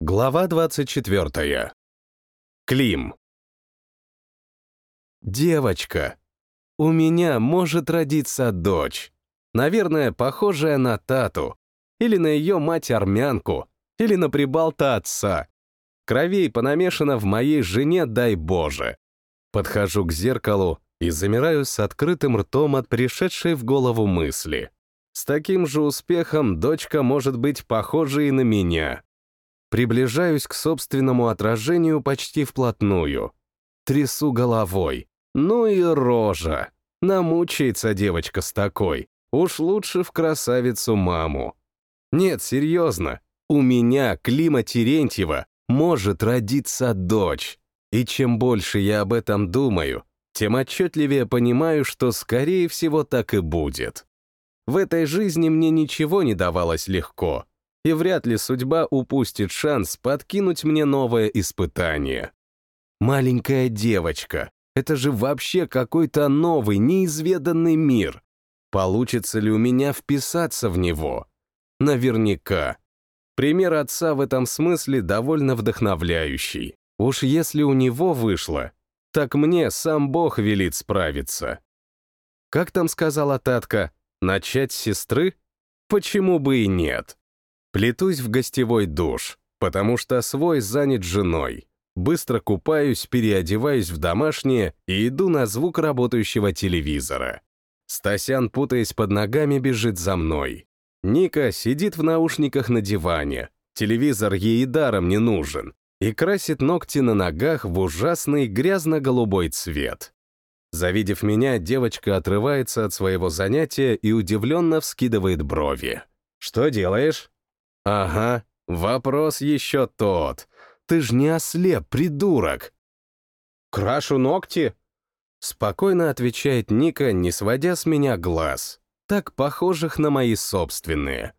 Глава 24. Клим. Девочка. У меня может родиться дочь. Наверное, похожая на Тату. Или на ее мать-армянку. Или на прибалта отца. Кровей понамешано в моей жене, дай Боже. Подхожу к зеркалу и замираю с открытым ртом от пришедшей в голову мысли. С таким же успехом дочка может быть похожа и на меня. Приближаюсь к собственному отражению почти вплотную. Трясу головой. Ну и рожа. Намучается девочка с такой. Уж лучше в красавицу маму. Нет, серьезно. У меня, Клима Терентьева, может родиться дочь. И чем больше я об этом думаю, тем отчетливее понимаю, что, скорее всего, так и будет. В этой жизни мне ничего не давалось легко и вряд ли судьба упустит шанс подкинуть мне новое испытание. Маленькая девочка — это же вообще какой-то новый, неизведанный мир. Получится ли у меня вписаться в него? Наверняка. Пример отца в этом смысле довольно вдохновляющий. Уж если у него вышло, так мне сам Бог велит справиться. Как там сказала Татка, начать с сестры? Почему бы и нет? Плетусь в гостевой душ, потому что свой занят женой. Быстро купаюсь, переодеваюсь в домашнее и иду на звук работающего телевизора. Стасян, путаясь под ногами, бежит за мной. Ника сидит в наушниках на диване. Телевизор ей даром не нужен. И красит ногти на ногах в ужасный грязно-голубой цвет. Завидев меня, девочка отрывается от своего занятия и удивленно вскидывает брови. «Что делаешь?» Ага, вопрос еще тот. Ты ж не ослеп, придурок. Крашу ногти? Спокойно отвечает Ника, не сводя с меня глаз, так похожих на мои собственные.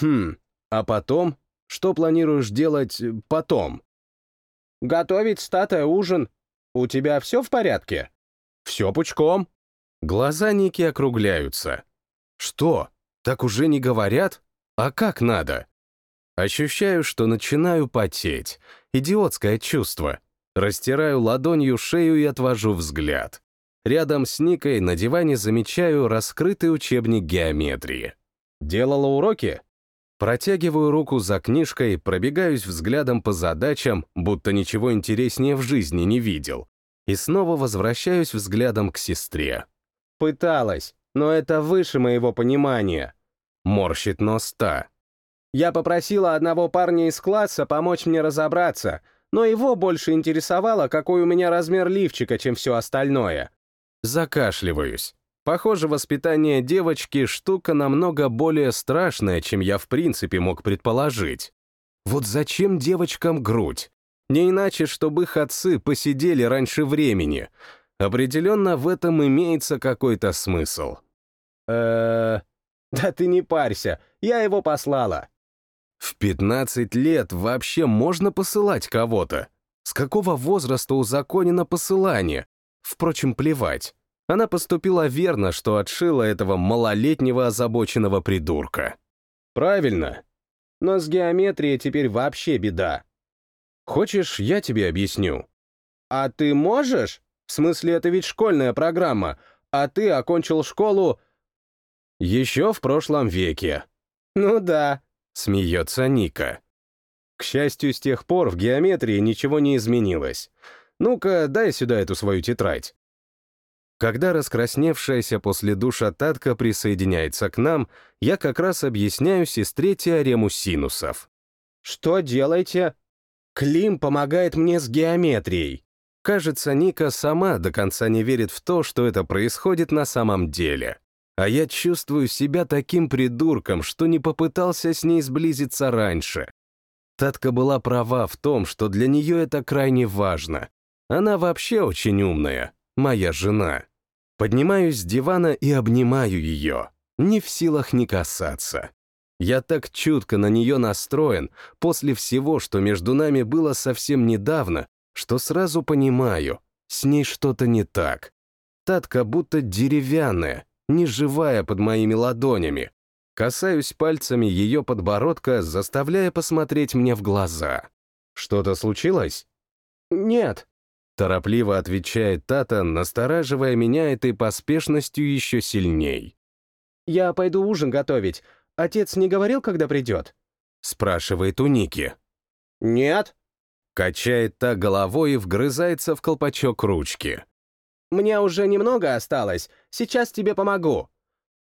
Хм, а потом? Что планируешь делать потом? Готовить статая ужин. У тебя все в порядке? Все пучком. Глаза Ники округляются. Что, так уже не говорят? А как надо? Ощущаю, что начинаю потеть. Идиотское чувство. Растираю ладонью шею и отвожу взгляд. Рядом с Никой на диване замечаю раскрытый учебник геометрии. Делала уроки? Протягиваю руку за книжкой, пробегаюсь взглядом по задачам, будто ничего интереснее в жизни не видел. И снова возвращаюсь взглядом к сестре. Пыталась, но это выше моего понимания. Морщит нос та. Я попросила одного парня из класса помочь мне разобраться, но его больше интересовало, какой у меня размер лифчика, чем все остальное. Закашливаюсь. Похоже, воспитание девочки — штука намного более страшная, чем я в принципе мог предположить. Вот зачем девочкам грудь? Не иначе, чтобы их отцы посидели раньше времени. Определенно в этом имеется какой-то смысл. э Да ты не парься, я его послала. В 15 лет вообще можно посылать кого-то? С какого возраста узаконено посылание? Впрочем, плевать. Она поступила верно, что отшила этого малолетнего озабоченного придурка. Правильно. Но с геометрией теперь вообще беда. Хочешь, я тебе объясню? А ты можешь? В смысле, это ведь школьная программа, а ты окончил школу... Еще в прошлом веке. Ну да, Смеется Ника. К счастью, с тех пор в геометрии ничего не изменилось. Ну-ка, дай сюда эту свою тетрадь. Когда раскрасневшаяся после душа Татка присоединяется к нам, я как раз объясняю сестре теорему синусов. «Что делаете?» «Клим помогает мне с геометрией». Кажется, Ника сама до конца не верит в то, что это происходит на самом деле. А я чувствую себя таким придурком, что не попытался с ней сблизиться раньше. Татка была права в том, что для нее это крайне важно. Она вообще очень умная, моя жена. Поднимаюсь с дивана и обнимаю ее, не в силах не касаться. Я так чутко на нее настроен после всего, что между нами было совсем недавно, что сразу понимаю, с ней что-то не так. Татка будто деревянная, неживая под моими ладонями. Касаюсь пальцами ее подбородка, заставляя посмотреть мне в глаза. «Что-то случилось?» «Нет», — торопливо отвечает Тата, настораживая меня этой поспешностью еще сильней. «Я пойду ужин готовить. Отец не говорил, когда придет?» — спрашивает у Ники. «Нет», Качает та головой и вгрызается в колпачок ручки. «Мне уже немного осталось. Сейчас тебе помогу».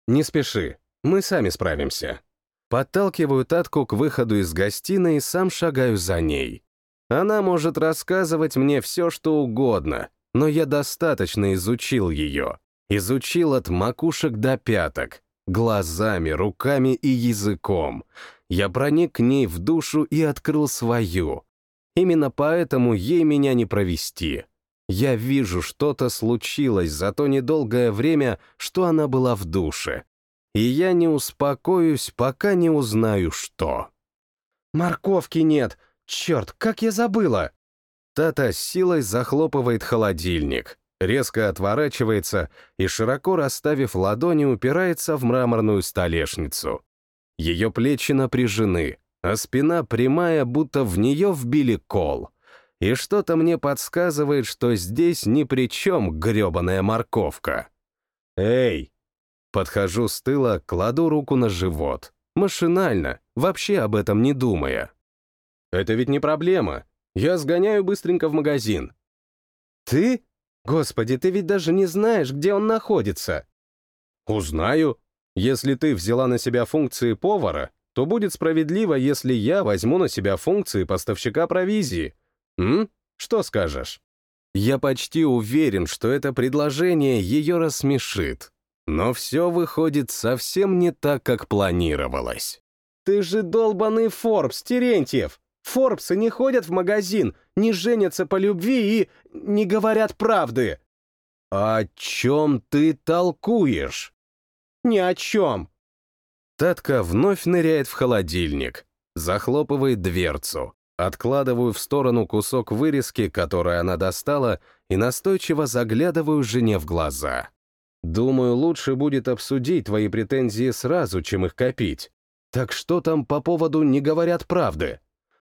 «Не спеши, мы сами справимся». Подталкиваю Татку к выходу из гостиной и сам шагаю за ней. Она может рассказывать мне все, что угодно, но я достаточно изучил ее. Изучил от макушек до пяток, глазами, руками и языком. Я проник к ней в душу и открыл свою. Именно поэтому ей меня не провести. Я вижу, что-то случилось за то недолгое время, что она была в душе. И я не успокоюсь, пока не узнаю, что. «Морковки нет! Черт, как я забыла!» Тата силой захлопывает холодильник, резко отворачивается и, широко расставив ладони, упирается в мраморную столешницу. Ее плечи напряжены, а спина прямая, будто в нее вбили кол. И что-то мне подсказывает, что здесь ни при чем гребаная морковка. «Эй!» Подхожу с тыла, кладу руку на живот. Машинально, вообще об этом не думая. «Это ведь не проблема. Я сгоняю быстренько в магазин». «Ты? Господи, ты ведь даже не знаешь, где он находится». «Узнаю. Если ты взяла на себя функции повара, то будет справедливо, если я возьму на себя функции поставщика провизии. М? Что скажешь? Я почти уверен, что это предложение ее рассмешит. Но все выходит совсем не так, как планировалось. «Ты же долбанный Форбс, Терентьев! Форбсы не ходят в магазин, не женятся по любви и не говорят правды!» «О чем ты толкуешь?» «Ни о чем!» Татка вновь ныряет в холодильник, захлопывает дверцу. Откладываю в сторону кусок вырезки, который она достала, и настойчиво заглядываю жене в глаза. Думаю, лучше будет обсудить твои претензии сразу, чем их копить. Так что там по поводу «не говорят правды»?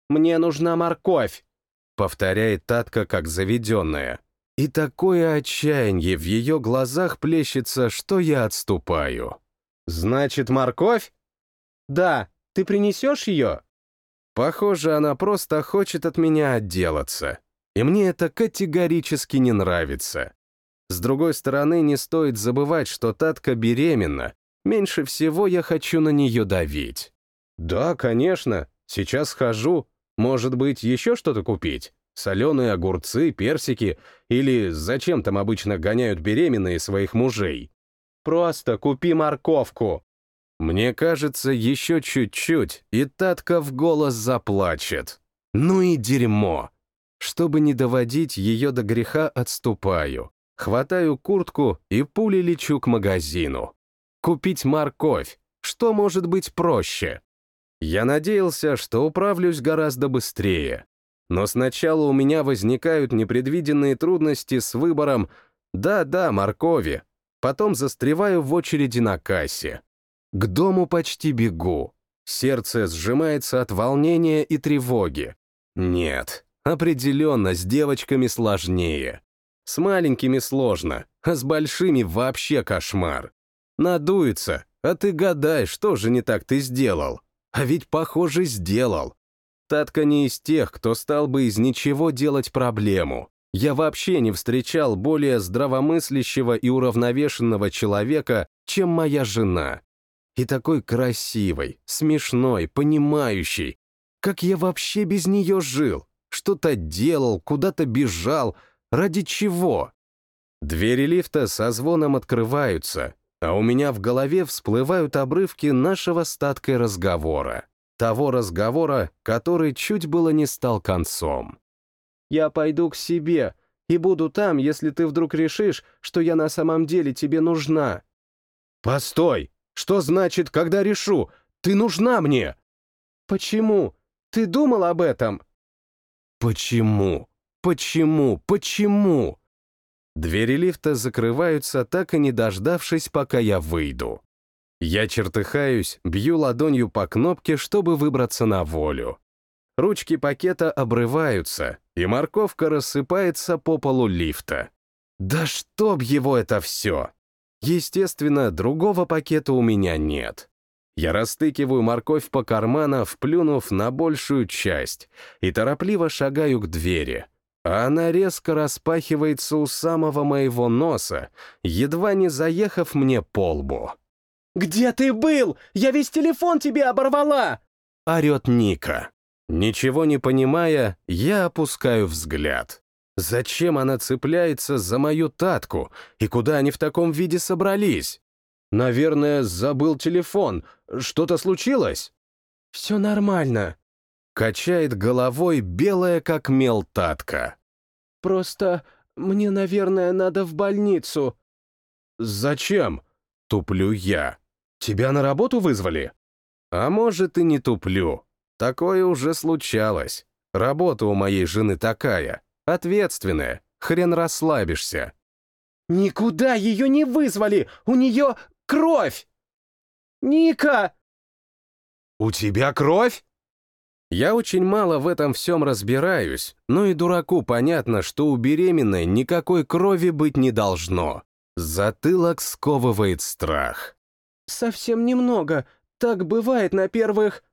«Мне нужна морковь», — повторяет Татка как заведенная. И такое отчаяние в ее глазах плещется, что я отступаю. «Значит, морковь?» «Да, ты принесешь ее?» Похоже, она просто хочет от меня отделаться. И мне это категорически не нравится. С другой стороны, не стоит забывать, что Татка беременна. Меньше всего я хочу на нее давить. Да, конечно, сейчас схожу. Может быть, еще что-то купить? Соленые огурцы, персики или зачем там обычно гоняют беременные своих мужей? Просто купи морковку!» Мне кажется, еще чуть-чуть, и Татка в голос заплачет. Ну и дерьмо. Чтобы не доводить ее до греха, отступаю. Хватаю куртку и пулей лечу к магазину. Купить морковь. Что может быть проще? Я надеялся, что управлюсь гораздо быстрее. Но сначала у меня возникают непредвиденные трудности с выбором «да-да, моркови», Потом застреваю в очереди на кассе. К дому почти бегу. Сердце сжимается от волнения и тревоги. Нет, определенно с девочками сложнее. С маленькими сложно, а с большими вообще кошмар. Надуется, а ты гадай, что же не так ты сделал. А ведь, похоже, сделал. Татка не из тех, кто стал бы из ничего делать проблему. Я вообще не встречал более здравомыслящего и уравновешенного человека, чем моя жена. И такой красивой, смешной, понимающей. Как я вообще без нее жил? Что-то делал, куда-то бежал. Ради чего? Двери лифта со звоном открываются, а у меня в голове всплывают обрывки нашего статкой разговора. Того разговора, который чуть было не стал концом. Я пойду к себе и буду там, если ты вдруг решишь, что я на самом деле тебе нужна». «Постой! Что значит, когда решу? Ты нужна мне!» «Почему? Ты думал об этом?» «Почему? Почему? Почему?» Двери лифта закрываются, так и не дождавшись, пока я выйду. Я чертыхаюсь, бью ладонью по кнопке, чтобы выбраться на волю. Ручки пакета обрываются, и морковка рассыпается по полу лифта. Да чтоб его это все! Естественно, другого пакета у меня нет. Я растыкиваю морковь по карманам, вплюнув на большую часть, и торопливо шагаю к двери. А она резко распахивается у самого моего носа, едва не заехав мне по лбу. «Где ты был? Я весь телефон тебе оборвала!» — орет Ника. Ничего не понимая, я опускаю взгляд. Зачем она цепляется за мою татку? И куда они в таком виде собрались? Наверное, забыл телефон. Что-то случилось? Все нормально. Качает головой белая как мел татка. Просто мне, наверное, надо в больницу. Зачем? Туплю я. Тебя на работу вызвали? А может, и не туплю. Такое уже случалось. Работа у моей жены такая, ответственная, хрен расслабишься. «Никуда ее не вызвали! У нее кровь!» «Ника!» «У тебя кровь?» Я очень мало в этом всем разбираюсь, но и дураку понятно, что у беременной никакой крови быть не должно. Затылок сковывает страх. «Совсем немного. Так бывает на первых...»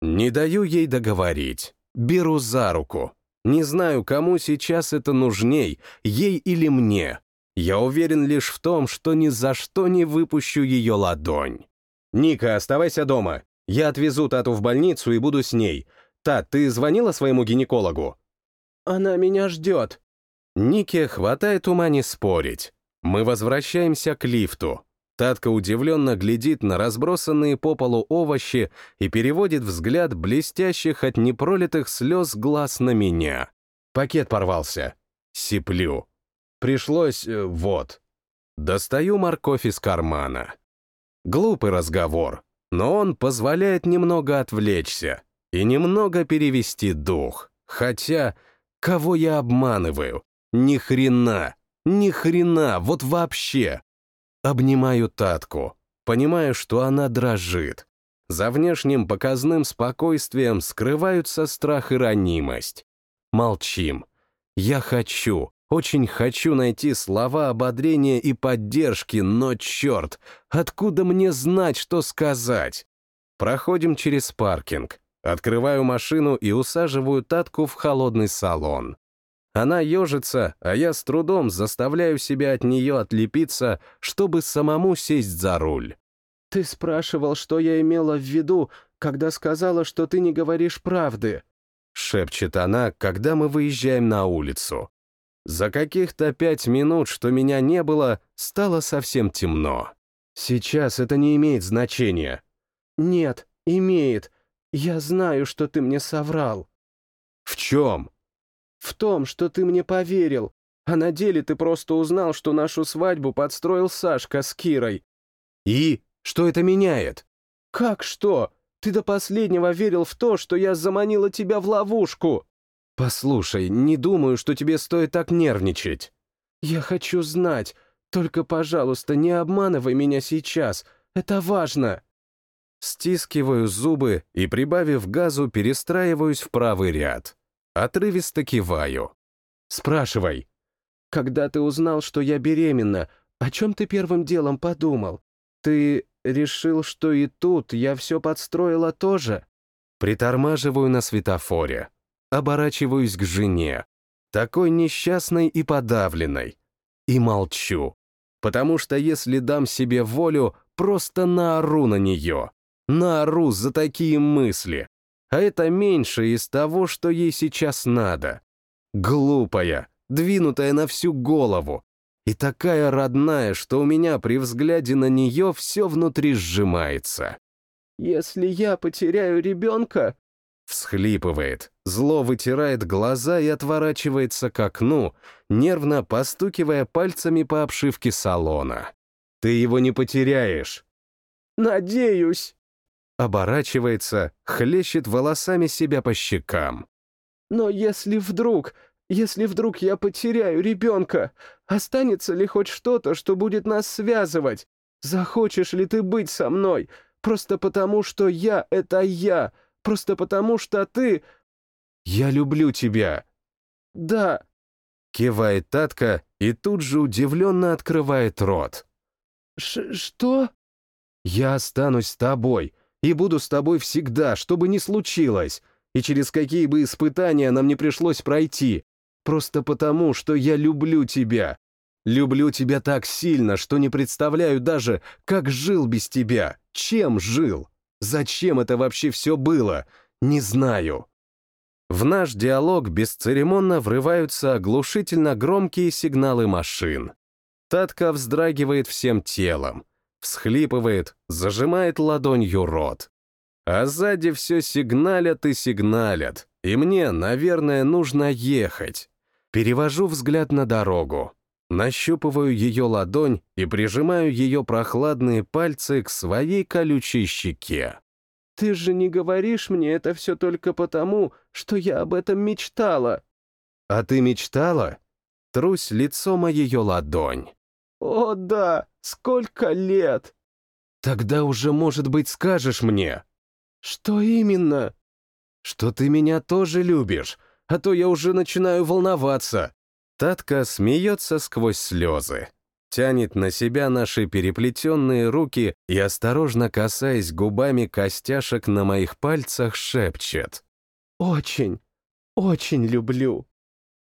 Не даю ей договорить. Беру за руку. Не знаю, кому сейчас это нужней, ей или мне. Я уверен лишь в том, что ни за что не выпущу ее ладонь. «Ника, оставайся дома. Я отвезу Тату в больницу и буду с ней. Тат, ты звонила своему гинекологу?» «Она меня ждет». Нике хватает ума не спорить. Мы возвращаемся к лифту. Татка удивленно глядит на разбросанные по полу овощи и переводит взгляд блестящих от непролитых слез глаз на меня. Пакет порвался. Сиплю. Пришлось... Э, вот. Достаю морковь из кармана. Глупый разговор, но он позволяет немного отвлечься и немного перевести дух. Хотя, кого я обманываю? Ни хрена, ни хрена, вот вообще. Обнимаю Татку, понимаю, что она дрожит. За внешним показным спокойствием скрываются страх и ранимость. Молчим. Я хочу, очень хочу найти слова ободрения и поддержки, но, черт, откуда мне знать, что сказать? Проходим через паркинг. Открываю машину и усаживаю Татку в холодный салон. Она ежится, а я с трудом заставляю себя от нее отлепиться, чтобы самому сесть за руль. «Ты спрашивал, что я имела в виду, когда сказала, что ты не говоришь правды», — шепчет она, когда мы выезжаем на улицу. За каких-то пять минут, что меня не было, стало совсем темно. Сейчас это не имеет значения. «Нет, имеет. Я знаю, что ты мне соврал». «В чем?» В том, что ты мне поверил, а на деле ты просто узнал, что нашу свадьбу подстроил Сашка с Кирой. И? Что это меняет? Как что? Ты до последнего верил в то, что я заманила тебя в ловушку. Послушай, не думаю, что тебе стоит так нервничать. Я хочу знать. Только, пожалуйста, не обманывай меня сейчас. Это важно. Стискиваю зубы и, прибавив газу, перестраиваюсь в правый ряд. Отрывисто киваю. «Спрашивай». «Когда ты узнал, что я беременна, о чем ты первым делом подумал? Ты решил, что и тут я все подстроила тоже?» Притормаживаю на светофоре. Оборачиваюсь к жене. Такой несчастной и подавленной. И молчу. Потому что если дам себе волю, просто наору на нее. Наору за такие мысли а это меньше из того, что ей сейчас надо. Глупая, двинутая на всю голову, и такая родная, что у меня при взгляде на нее все внутри сжимается. «Если я потеряю ребенка...» Всхлипывает, зло вытирает глаза и отворачивается к окну, нервно постукивая пальцами по обшивке салона. «Ты его не потеряешь!» «Надеюсь!» Оборачивается, хлещет волосами себя по щекам. «Но если вдруг, если вдруг я потеряю ребенка, останется ли хоть что-то, что будет нас связывать? Захочешь ли ты быть со мной? Просто потому, что я — это я. Просто потому, что ты... Я люблю тебя. Да. Кивает Татка и тут же удивленно открывает рот. Ш что? Я останусь с тобой и буду с тобой всегда, что бы ни случилось, и через какие бы испытания нам не пришлось пройти, просто потому, что я люблю тебя. Люблю тебя так сильно, что не представляю даже, как жил без тебя, чем жил. Зачем это вообще все было? Не знаю. В наш диалог бесцеремонно врываются оглушительно громкие сигналы машин. Татка вздрагивает всем телом, всхлипывает, зажимает ладонью рот. А сзади все сигналят и сигналят, и мне, наверное, нужно ехать. Перевожу взгляд на дорогу, нащупываю ее ладонь и прижимаю ее прохладные пальцы к своей колючей щеке. «Ты же не говоришь мне это все только потому, что я об этом мечтала». «А ты мечтала?» Трусь лицом о ее ладонь. «О да, сколько лет!» «Тогда уже, может быть, скажешь мне?» «Что именно?» «Что ты меня тоже любишь, а то я уже начинаю волноваться». Татка смеется сквозь слезы, тянет на себя наши переплетенные руки и, осторожно касаясь губами костяшек на моих пальцах, шепчет. «Очень, очень люблю».